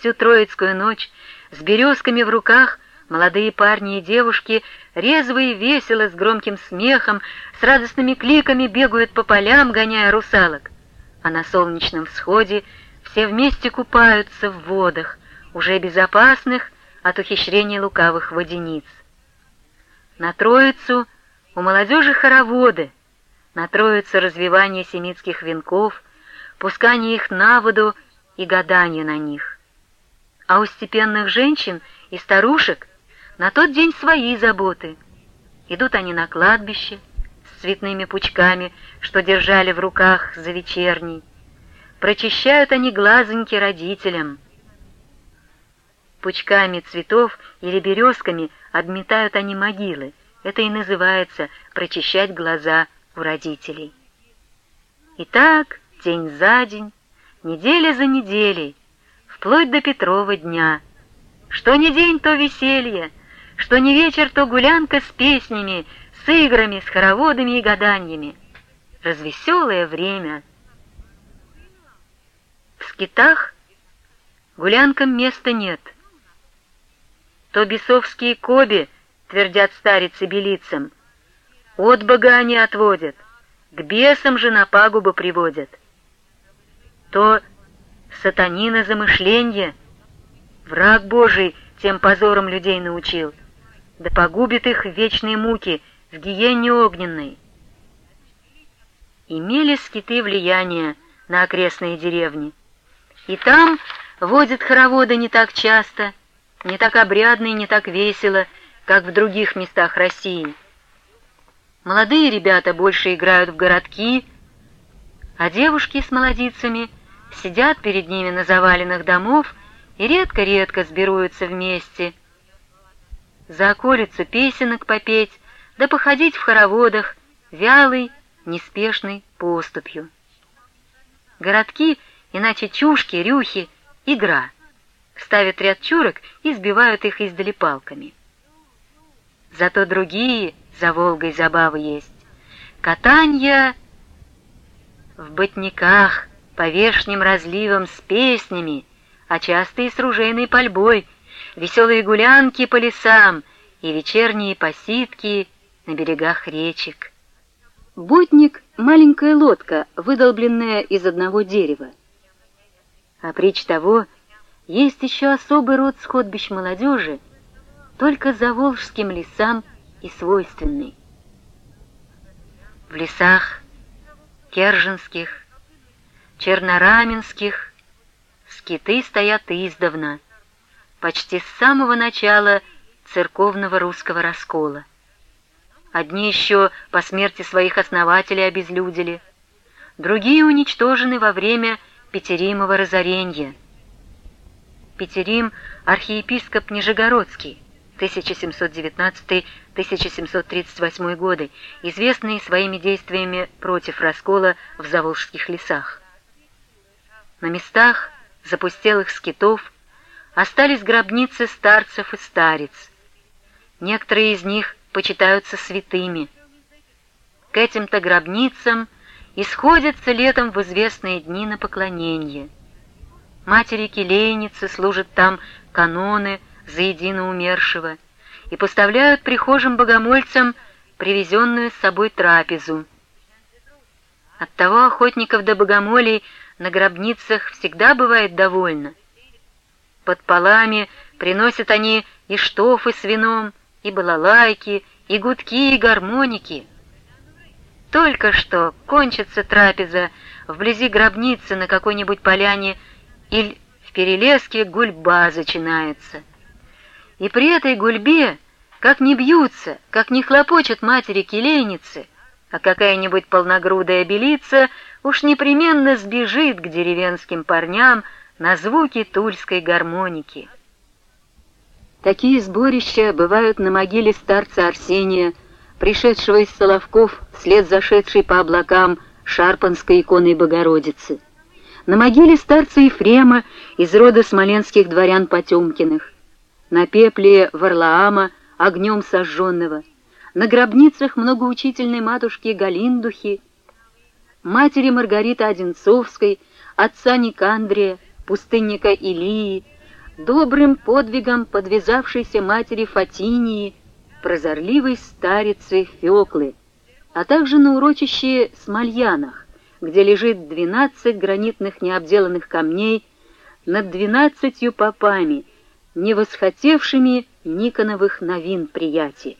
всю Троицкую ночь, с березками в руках, молодые парни и девушки, резво и весело, с громким смехом, с радостными кликами бегают по полям, гоняя русалок. А на солнечном всходе все вместе купаются в водах, уже безопасных от ухищрений лукавых водяниц. На Троицу у молодежи хороводы, на Троицу развивание семитских венков, пускание их на воду и гадание на них. А у степенных женщин и старушек на тот день свои заботы. Идут они на кладбище с цветными пучками, что держали в руках за вечерней. Прочищают они глазоньки родителям. Пучками цветов или березками обметают они могилы. Это и называется прочищать глаза у родителей. И так, день за день, неделя за неделей, вплоть до Петрова дня. Что не день, то веселье, что не вечер, то гулянка с песнями, с играми, с хороводами и гаданиями. Развеселое время. В скитах гулянкам места нет. То бесовские коби, твердят старицы белицам, от бога они отводят, к бесам же на пагубы приводят. То сатанина замышление, враг Божий тем позором людей научил, да погубит их в вечные муки, в гиене огненной. Имели скиты влияние на окрестные деревни, и там водят хороводы не так часто, не так обрядно и не так весело, как в других местах России. Молодые ребята больше играют в городки, а девушки с молодицами сидят перед ними на заваленных домов и редко-редко сбируются вместе. За околицу песенок попеть, да походить в хороводах вялой, неспешной поступью. Городки, иначе чушки, рюхи, игра. Ставят ряд чурок и сбивают их издали палками. Зато другие за Волгой забавы есть. Катанья в ботниках, по вешним разливам с песнями, а часто и с ружейной пальбой, веселые гулянки по лесам и вечерние посидки на берегах речек. Ботник — маленькая лодка, выдолбленная из одного дерева. А притч того, есть еще особый род сходбищ молодежи, только за волжским лесам и свойственный. В лесах Керженских, Чернораменских скиты стоят издавна, почти с самого начала церковного русского раскола. Одни еще по смерти своих основателей обезлюдили, другие уничтожены во время Петеримова разорения. Петерим — архиепископ Нижегородский, 1719-1738 годы, известный своими действиями против раскола в Заволжских лесах. На местах запустелых скитов остались гробницы старцев и старец. Некоторые из них почитаются святыми. К этим-то гробницам исходятся летом в известные дни на поклонение. Матери-келейницы служат там каноны, заедино умершего и поставляют прихожим богомольцам привезенную с собой трапезу. Оттого охотников до богомолей на гробницах всегда бывает довольно. Под полами приносят они и штофы с вином, и балалайки, и гудки, и гармоники. Только что кончится трапеза вблизи гробницы на какой-нибудь поляне или в перелеске гульба начинается. И при этой гульбе, как не бьются, как не хлопочут матери-келейницы, а какая-нибудь полногрудая белица уж непременно сбежит к деревенским парням на звуки тульской гармоники. Такие сборища бывают на могиле старца Арсения, пришедшего из Соловков, вслед зашедшей по облакам Шарпанской иконой Богородицы, на могиле старца Ефрема из рода смоленских дворян Потемкиных, на пепле Варлаама, огнем сожженного, на гробницах многоучительной матушки Галиндухи, матери Маргариты Одинцовской, отца Никандрия, пустынника Илии, добрым подвигом подвязавшейся матери Фатинии, прозорливой старицы Феклы, а также на урочище Смольянах, где лежит двенадцать гранитных необделанных камней над двенадцатью попами, не восхотевшими Никоновых новин приятий.